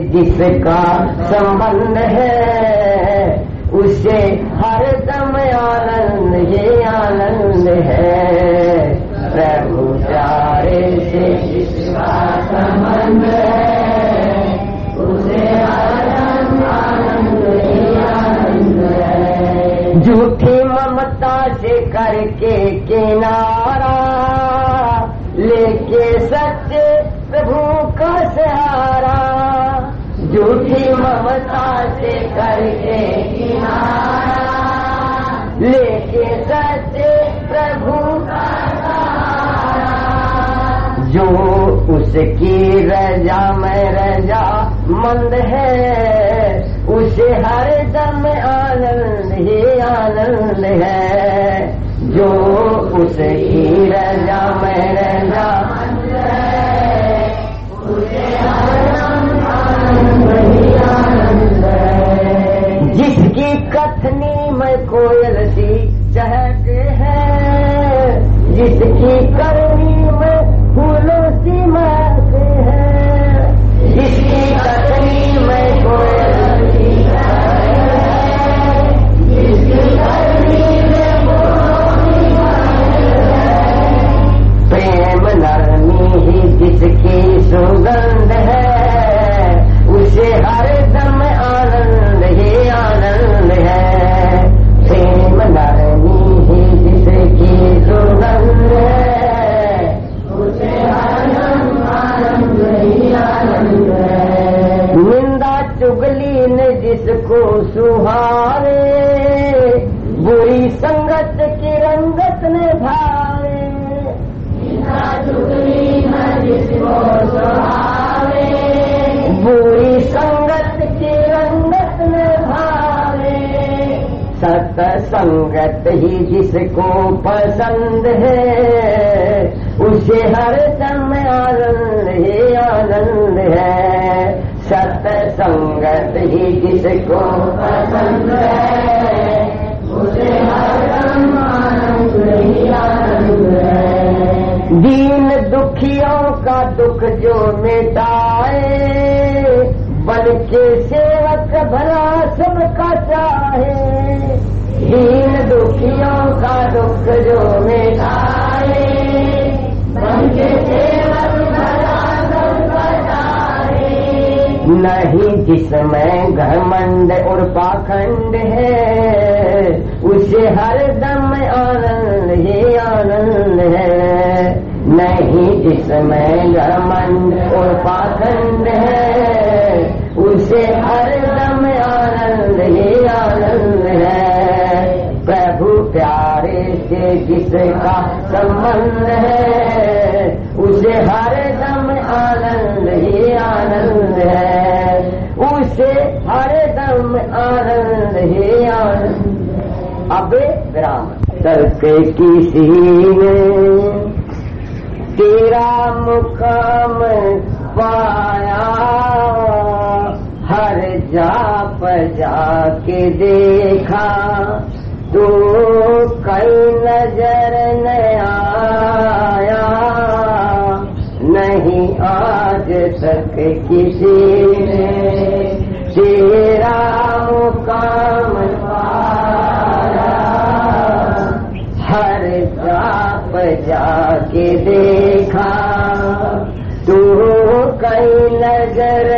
जिसका संबंध है उसे हर दम आनंद, ये आनंद है। प्रभु प्यारे से जिसका संबंध है, उसे हर दम आनंद, ये आनंद है। झूठी ममता से करके किनारा, लेके सच्चे प्रभु का सहारा। झूठी ममता से करके लेके सच्चे प्रभु का जो उसकी रजा में रजा मंद है, उसे हर दम आनंद ही आनंद है। जो उसकी रजा में रजा जिसकी करनी संगत ही जिसको पसंद है, उसे हर दम आनंद ही आनंद है। सत संगत ही जिसको पसंद है, उसे हर दम आनंद ही आनंद है। दीन दुखियों का दुख जो मिटाए बल के सेवक भला सबका चाहे। दीन दुखियों का दुख जो मिटाए बल के सेवक भला सबका चाहे नहीं जिसमें घमंड और पाखंड है, उसे हर दम आनंद ही आनंद है। नहीं जिसमें घमंड और पाखंड जिसका संबंध है। उसे हर दम आनंद ही आनंद है। उसे हर दम आनंद ही आनंद। अबे विराम। तर्क किसी ने तेरा मुकाम पाया। हर जा जा के देखा। तो कई नज़र न आया। नहीं आज तक किसी ने तेरा मुकाम हर जाप जाके देखा। तू कई नज़र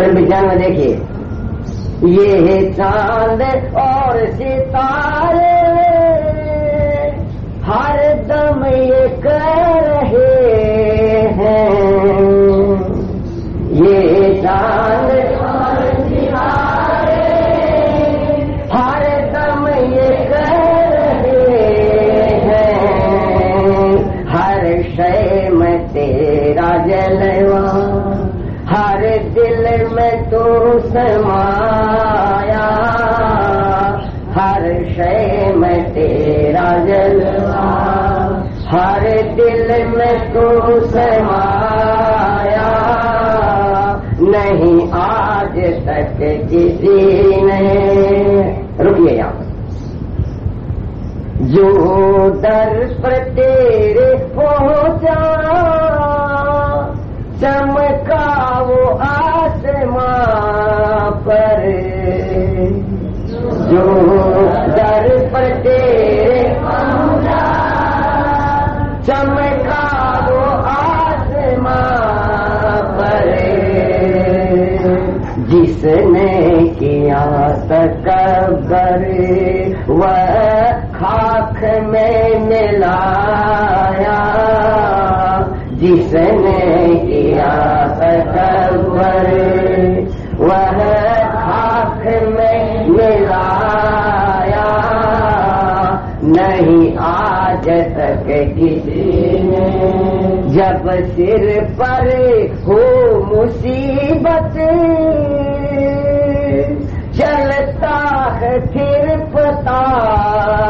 ब्रह्म में देखिए। ये चाँद और सितारे। हर दम ये कर हर शय में तेरा जलवा, हर दिल में तू समाया। नहीं आज तक किसी ने रुकिए यहाँ जो दर पर तेरे पहुँचा, चमका जिसने किया तकबर? वह खाक में मिलाया जिसने किया तकबर? वह खाक में मिलाया नहीं आज तक किसी ने जब सिर पर हो मुसीबत फिर पता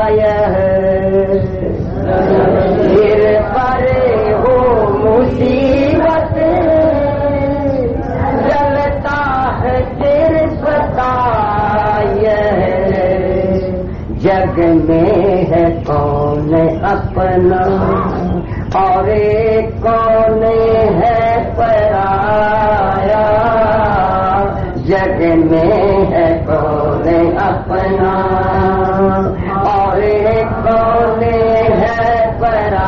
यह सिर पर हो मुसीबत। चलता है फिर पता यह जग में है कौन अपना? और कौन है पराया? जग में कौन अपना। और एक कौन है पराया।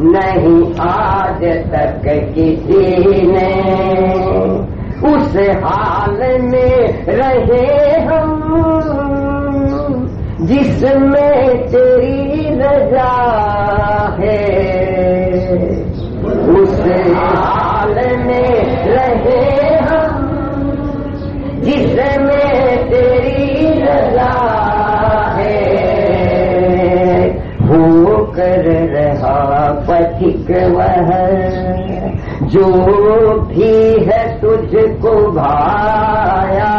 नहीं आज तक किसी ने उस हाल में रहे हम, जिसमें तेरी रजा है। उस हाल में रहे जिसमें तेरी रजा है। कर रहा पथिक वह, जो भी है तुझको भाया।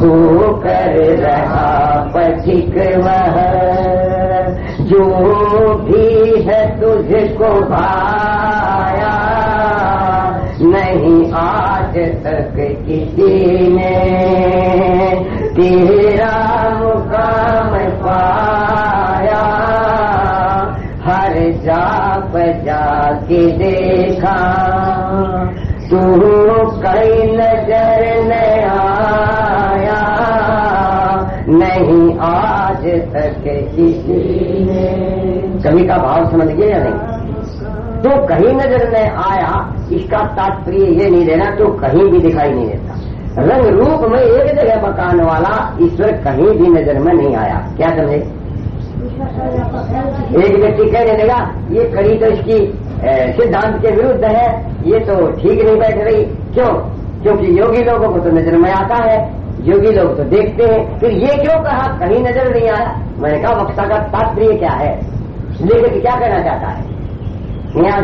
हो कर रहा पथिक वह, जो भी है तुझको भाया। नहीं आज तक किसी ने तेरा मुकाम पाया। हर जा के देखा। तू कई नज़र न आया। नहीं आज तक किसी ने कवि का भाव समझ गए या नहीं? तो कहीं नज़र न आया। इसका तात्पर्य ये नहीं देना तो कहीं भी दिखाई नहीं देता। रंग रूप में एक जगह मकान वाला ईश्वर कहीं भी नज़र में नहीं आया। क्या समझे? एक व्यक्ति कहने लगा, ये कड़ी तो इसकी सिद्धांत के विरुद्ध है, ये तो ठीक नहीं बैठ रही। क्यों? क्योंकि योगी लोगों को तो नज़र में आता है, योगी लोग तो देखते हैं। फिर ये क्यों कहा, कहीं नज़र नहीं आया? मैंने कहा, वक्ता का तात्पर्य क्या है? लेखक क्या कहना चाहता है? न्याय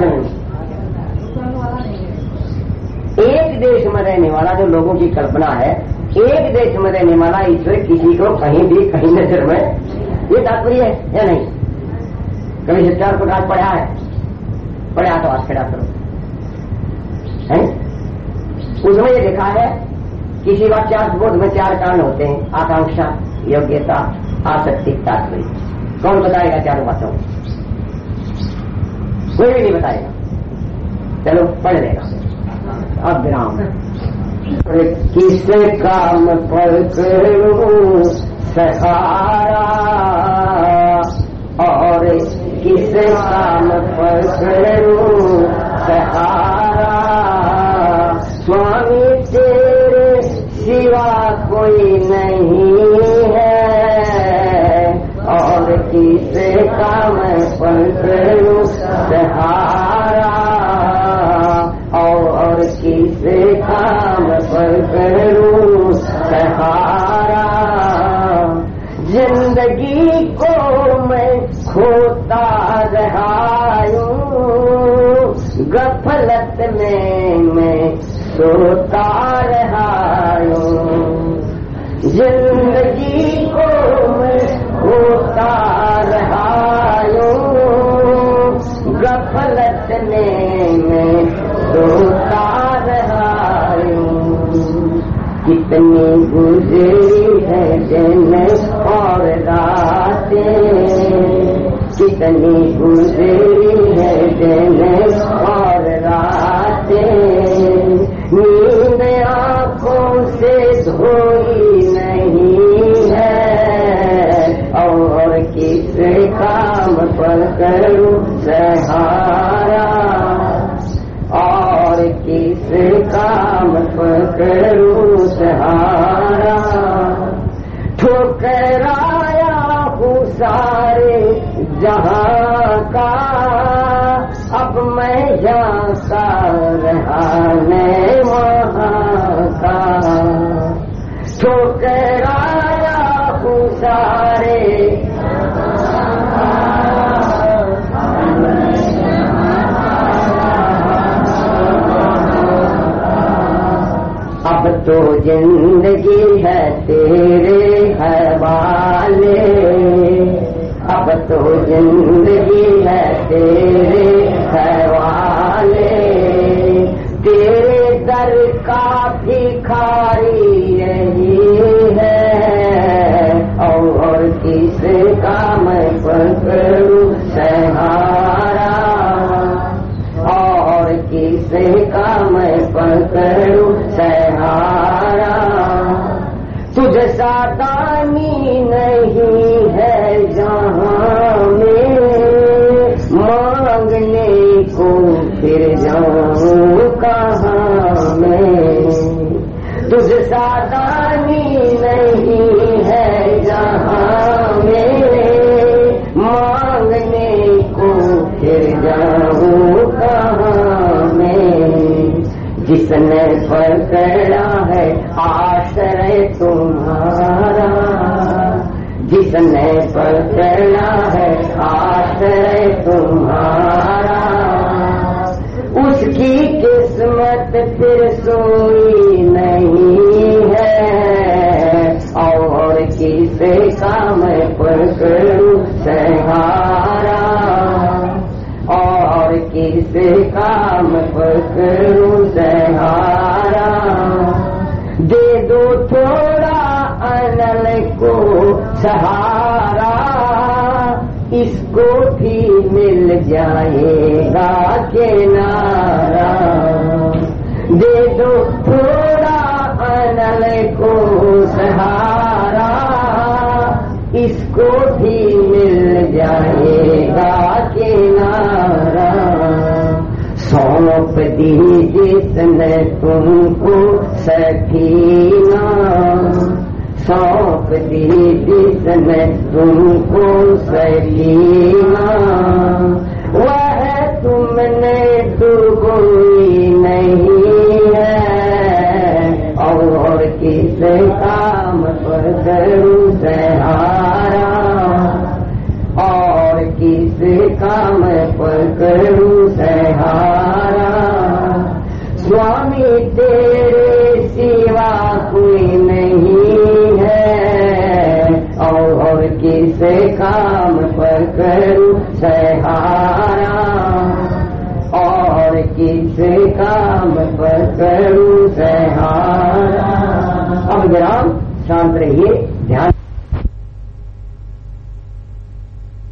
एक देश में रहने वाला जो लोगों की कल्पना है, एक देश में रहने वाला ईश्वर किसी को कहीं भी, कहीं नज़र में ये तात्पर्य है या नहीं? कभी सत्यार प्रकाश पढ़ा है? पढ़ा तो आज खड़ा करो है? उसमें ये लिखा है, किसी वाक्यार्थ बोध में चार कारण होते हैं, आकांक्षा, योग्यता, आसक्ति, तात्पर्य। कौन बताएगा चारों बातों कोई भी नहीं बताएगा। चलो, पढ़ लेगा। अब विराम किस काम पर करूँ सहारा। और किसे काम पर करूँ सहारा। स्वामी तेरे सिवा कोई नहीं है। और किसे काम पर करूँ सहारा। सहारा ज़िंदगी को मैं खोता रहायूं। गफलत में मैं सोता रहायूं। ज़िंदगी को मैं खोता रहायूं। गफलत में मैं सोता कितनी ज़िंदगी है तेरे हवाले। अब तो ज़िंदगी है तेरे हवाले। तेरे दर का तुझ सादानी नहीं है जहाँ मेरे मांगने को फिर जाऊँ कहाँ में जिसने पकड़ा है आश्रय तुम्हारा। जिसने पकड़ा है, आश्रय तुम्हारा। उसकी किस्मत फिर सोई किसे काम पकड़ू सहारा दे दो थोड़ा अनल को सहारा। इसको भी मिल जाएगा किनारा दे दो थोड़ा अनल को सहारा। इसको भी सौंप दी जिसने तुमको सकीना सौंप दी जिसने तुमको सकीना। वह तुमने कोई नहीं है, और किस काम पर करूँ सहारा? और किस काम पर करूँ सहारा और किस काम पर करूँ सहारा अब विराम शांत रहिए।